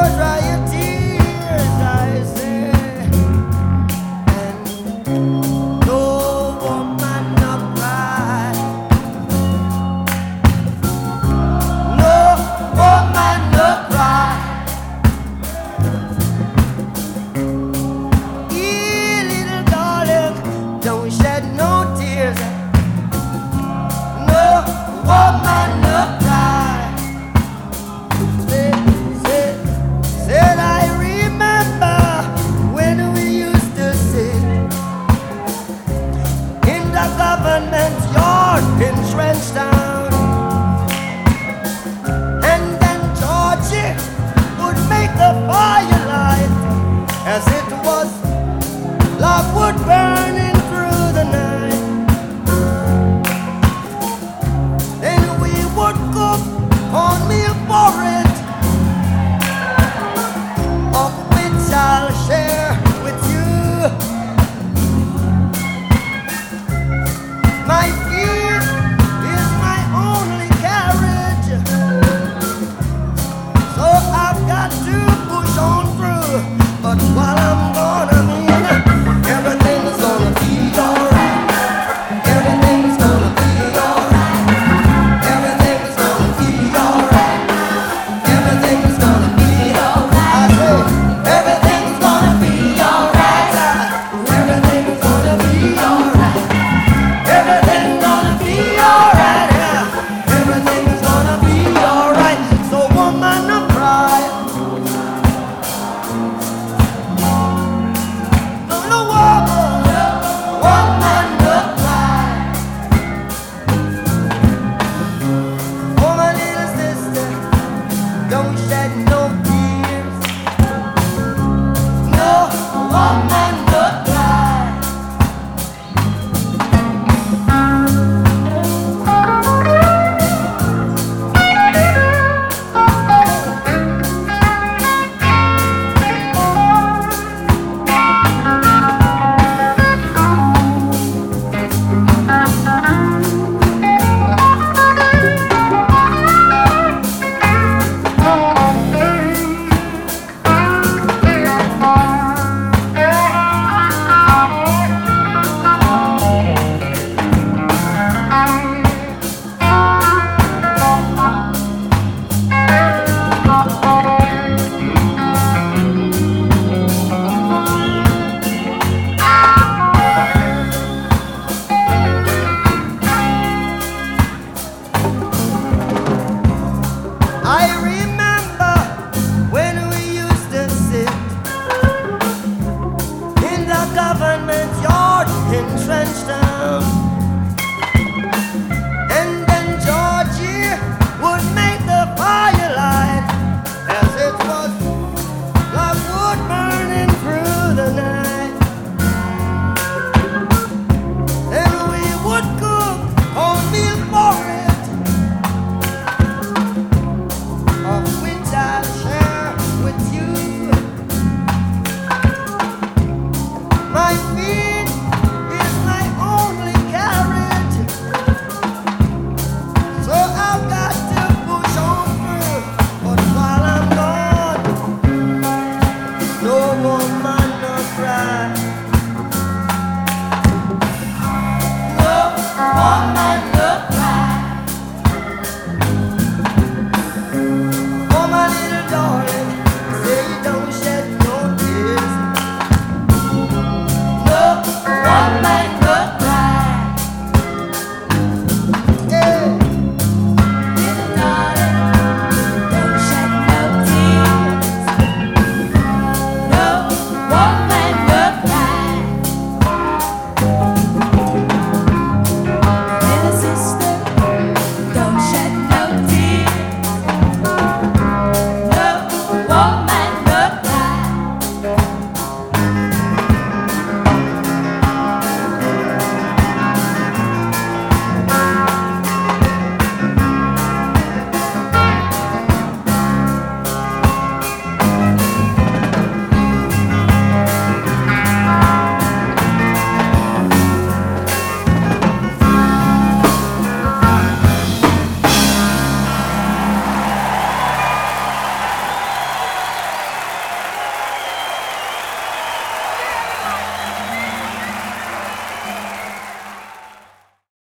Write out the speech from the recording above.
Right.